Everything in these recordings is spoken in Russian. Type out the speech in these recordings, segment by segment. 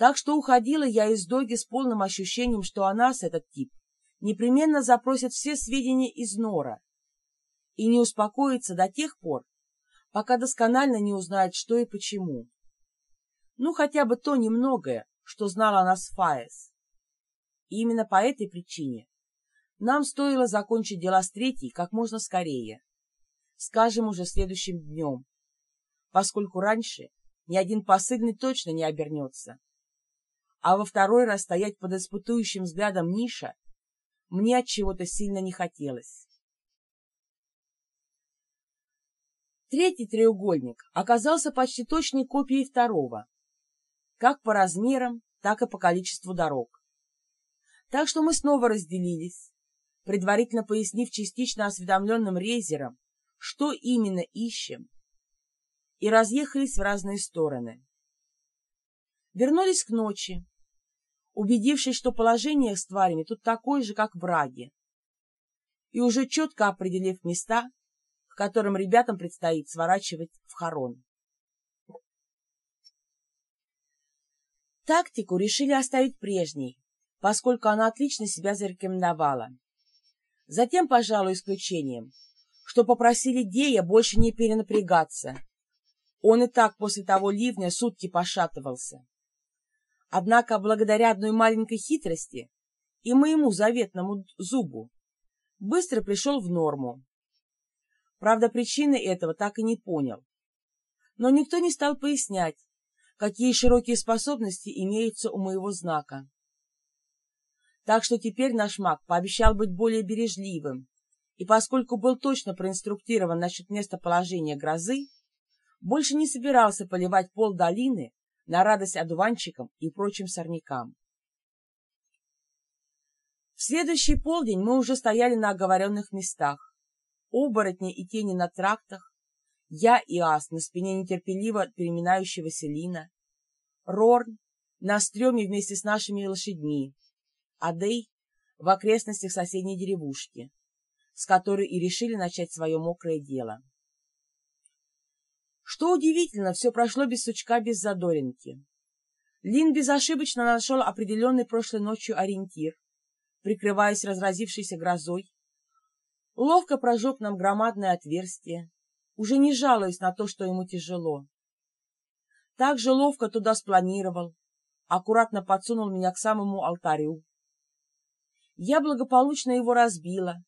Так что уходила я из доги с полным ощущением, что о нас, этот тип, непременно запросит все сведения из Нора и не успокоится до тех пор, пока досконально не узнает, что и почему. Ну, хотя бы то немногое, что знала о нас Фаес. И именно по этой причине нам стоило закончить дела с третьей как можно скорее, скажем, уже следующим днем, поскольку раньше ни один посыльный точно не обернется. А во второй раз стоять под испытующим взглядом Ниша мне от чего-то сильно не хотелось. Третий треугольник оказался почти точной копией второго, как по размерам, так и по количеству дорог. Так что мы снова разделились, предварительно пояснив частично осведомленным рейзерам, что именно ищем, и разъехались в разные стороны. Вернулись к ночи, убедившись, что положение с тварями тут такое же, как в Браге, и уже четко определив места, к которым ребятам предстоит сворачивать в хорон. Тактику решили оставить прежней, поскольку она отлично себя зарекомендовала. Затем, пожалуй, исключением, что попросили Дея больше не перенапрягаться. Он и так после того ливня сутки пошатывался. Однако, благодаря одной маленькой хитрости и моему заветному зубу, быстро пришел в норму. Правда, причины этого так и не понял. Но никто не стал пояснять, какие широкие способности имеются у моего знака. Так что теперь наш маг пообещал быть более бережливым, и поскольку был точно проинструктирован насчет местоположения грозы, больше не собирался поливать пол долины на радость одуванчикам и прочим сорнякам. В следующий полдень мы уже стояли на оговоренных местах. Оборотни и тени на трактах, я и Ас на спине нетерпеливо переминающегося Лина, Рорн на стреме вместе с нашими лошадьми, Адей в окрестностях соседней деревушки, с которой и решили начать свое мокрое дело. Что удивительно, все прошло без сучка, без задоринки. Лин безошибочно нашел определенный прошлой ночью ориентир, прикрываясь разразившейся грозой, ловко прожег нам громадное отверстие, уже не жалуясь на то, что ему тяжело. Так же ловко туда спланировал, аккуратно подсунул меня к самому алтарю. Я благополучно его разбила,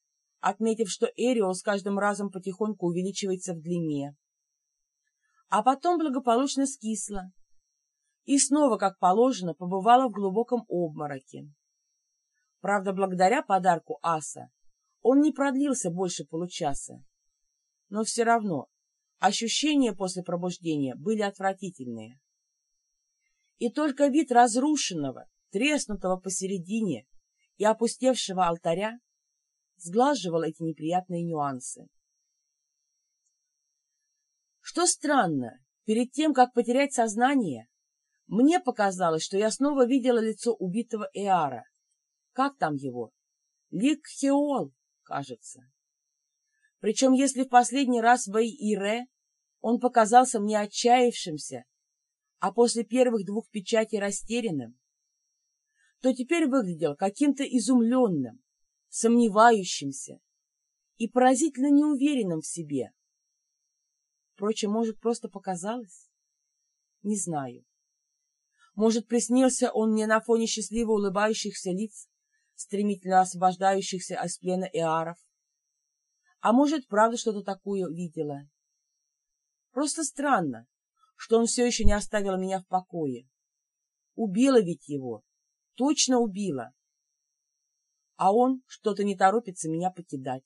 отметив, что Эриол с каждым разом потихоньку увеличивается в длине. А потом благополучно скисла и снова, как положено, побывала в глубоком обмороке. Правда, благодаря подарку аса он не продлился больше получаса но все равно ощущения после пробуждения были отвратительные. И только вид разрушенного, треснутого посередине и опустевшего алтаря сглаживал эти неприятные нюансы. Что странно, перед тем, как потерять сознание, мне показалось, что я снова видела лицо убитого Эара. Как там его? Ликхеол, кажется. Причем, если в последний раз в Ире он показался мне отчаявшимся, а после первых двух печатей растерянным, то теперь выглядел каким-то изумленным, сомневающимся и поразительно неуверенным в себе. Впрочем, может, просто показалось? Не знаю. Может, приснился он мне на фоне счастливо улыбающихся лиц, стремительно освобождающихся из плена эаров, а может, правда что-то такое видела. Просто странно, что он все еще не оставил меня в покое. Убила ведь его, точно убила. А он что-то не торопится меня покидать.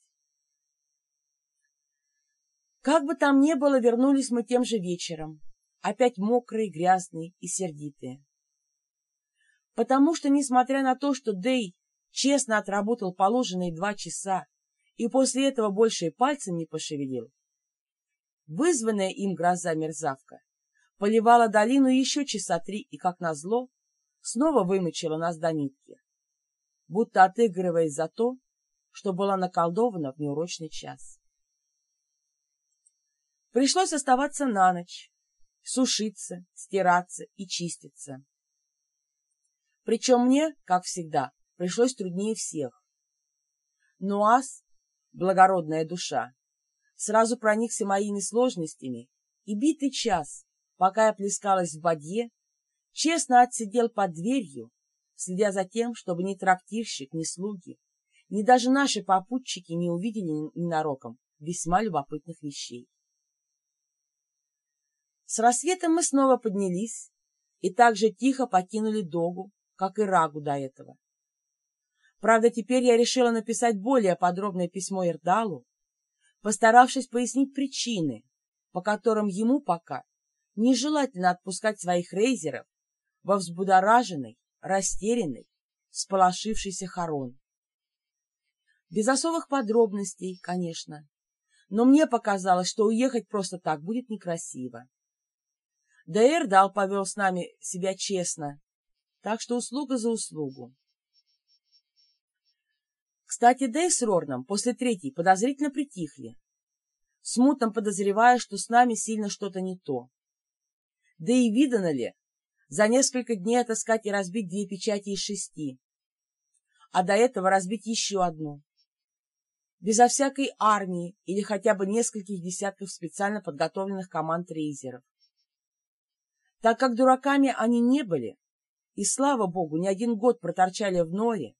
Как бы там ни было, вернулись мы тем же вечером, опять мокрые, грязные и сердитые. Потому что, несмотря на то, что Дэй честно отработал положенные два часа и после этого больше и пальцем не пошевелил. Вызванная им гроза-мерзавка поливала долину еще часа три и, как назло, снова вымочила нас до нитки, будто отыгрываясь за то, что была наколдована в неурочный час. Пришлось оставаться на ночь, сушиться, стираться и чиститься. Причем мне, как всегда, пришлось труднее всех. Но ас, благородная душа, сразу проникся моими сложностями, и битый час, пока я плескалась в бадье, честно отсидел под дверью, следя за тем, чтобы ни трактирщик, ни слуги, ни даже наши попутчики не увидели ненароком весьма любопытных вещей. С рассветом мы снова поднялись и так же тихо покинули Догу, как и Рагу до этого. Правда, теперь я решила написать более подробное письмо Ирдалу, постаравшись пояснить причины, по которым ему пока нежелательно отпускать своих рейзеров во взбудораженный, растерянный, сполошившийся хорон. Без особых подробностей, конечно, но мне показалось, что уехать просто так будет некрасиво. Да Эрдал повел с нами себя честно, так что услуга за услугу. Кстати, Дэй с Рорном после третьей подозрительно притихли, смутно подозревая, что с нами сильно что-то не то. Да и видано ли, за несколько дней отыскать и разбить две печати из шести, а до этого разбить еще одну. Безо всякой армии или хотя бы нескольких десятков специально подготовленных команд рейзеров. Так как дураками они не были, и, слава богу, не один год проторчали в норе,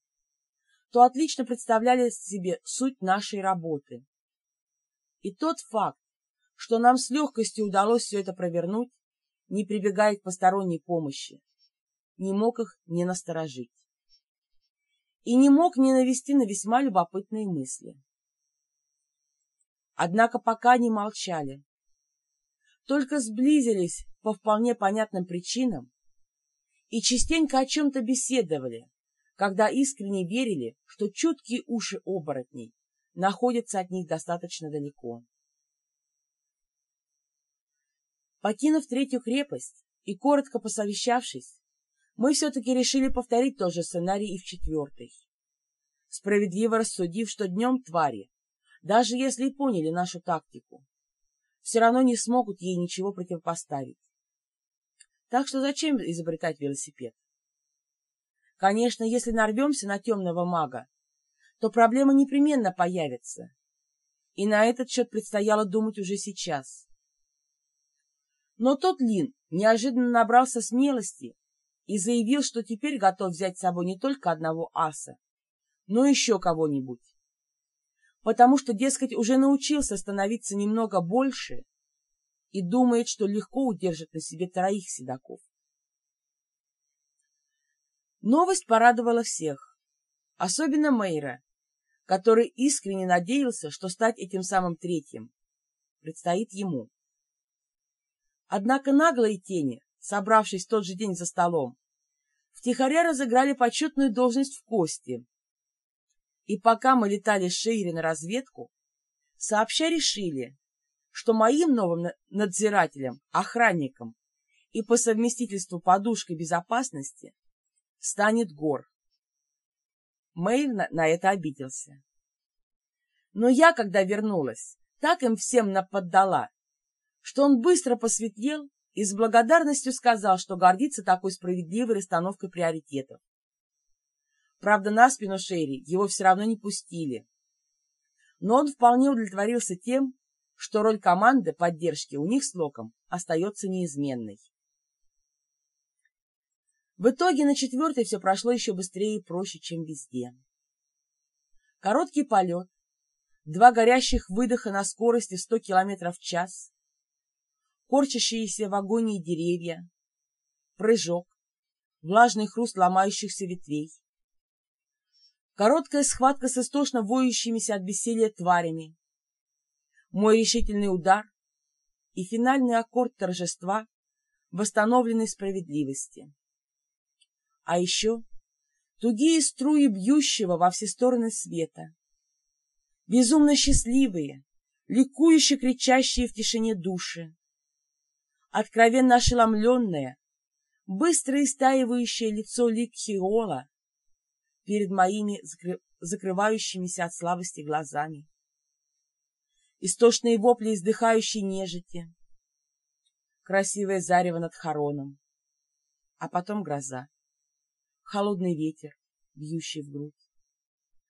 то отлично представляли себе суть нашей работы. И тот факт, что нам с легкостью удалось все это провернуть, не прибегая к посторонней помощи, не мог их не насторожить. И не мог не навести на весьма любопытные мысли. Однако пока они молчали, только сблизились по вполне понятным причинам и частенько о чем-то беседовали, когда искренне верили, что чуткие уши оборотней находятся от них достаточно далеко. Покинув третью крепость и коротко посовещавшись, мы все-таки решили повторить тот же сценарий и в четвертой. Справедливо рассудив, что днем твари, даже если и поняли нашу тактику, все равно не смогут ей ничего противопоставить. Так что зачем изобретать велосипед? Конечно, если нарвемся на темного мага, то проблема непременно появится. И на этот счет предстояло думать уже сейчас. Но тот Лин неожиданно набрался смелости и заявил, что теперь готов взять с собой не только одного аса, но еще кого-нибудь. Потому что, дескать, уже научился становиться немного больше и думает, что легко удержит на себе троих седаков. Новость порадовала всех, особенно Мейра, который искренне надеялся, что стать этим самым третьим предстоит ему. Однако наглые тени, собравшись в тот же день за столом, втихаря разыграли почетную должность в кости. И пока мы летали с Шейри на разведку, сообща решили, что моим новым надзирателем, охранником и по совместительству подушкой безопасности станет Гор. Мэйв на, на это обиделся. Но я, когда вернулась, так им всем наподдала, что он быстро посветлел и с благодарностью сказал, что гордится такой справедливой расстановкой приоритетов. Правда, на спину Шерри его все равно не пустили. Но он вполне удовлетворился тем, что роль команды поддержки у них с Локом остается неизменной. В итоге на четвертой все прошло еще быстрее и проще, чем везде. Короткий полет, два горящих выдоха на скорости 100 км в час, корчащиеся в агонии деревья, прыжок, влажный хруст ломающихся ветвей, короткая схватка с истошно воющимися от бессилия тварями, мой решительный удар и финальный аккорд торжества восстановленной справедливости. А еще тугие струи бьющего во все стороны света, безумно счастливые, ликующе кричащие в тишине души, откровенно ошеломленное, быстро истаивающее лицо Ликхиола перед моими закрывающимися от слабости глазами. Истошные вопли издыхающей нежити, красивое зарево над хороном, а потом гроза, холодный ветер, бьющий в грудь.